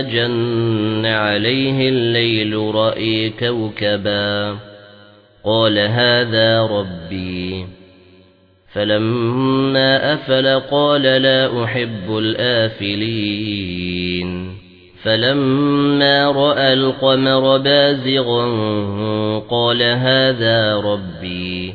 جَنَّ عَلَيْهِ اللَّيْلُ رَأَى كَوْكَبًا قَالَ هَذَا رَبِّي فَلَمَّا أَفَلَ قَالَ لَا أُحِبُّ الْآفِلِينَ فَلَمَّا رَأَى الْقَمَرَ بَازِغًا قَالَ هَذَا رَبِّي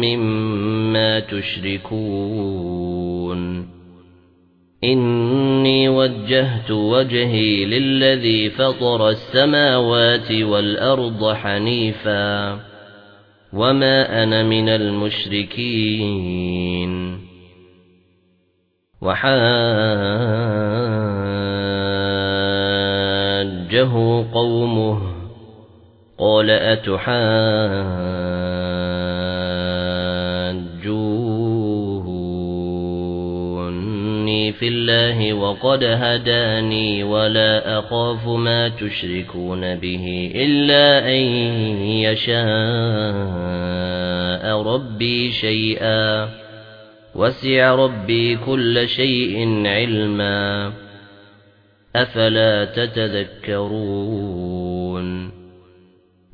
مِّمَّا تُشْرِكُونَ إِنِّي وَجَّهْتُ وَجْهِي لِلَّذِي فَطَرَ السَّمَاوَاتِ وَالْأَرْضَ حَنِيفًا وَمَا أَنَا مِنَ الْمُشْرِكِينَ وَحَاجَّهُ قَوْمُهُ قَالَ أَتُحَاجُّونِّي فِي اللَّهِ وَقَدْ هَدَانِي وَلَا أَخَافُ مَا تُشْرِكُونَ بِهِ إِلَّا أَن يَشَاءَ رَبِّي شَيْئًا وَسِعَ رَبِّي كُلَّ شَيْءٍ عِلْمًا أَفَلَا تَتَذَكَّرُونَ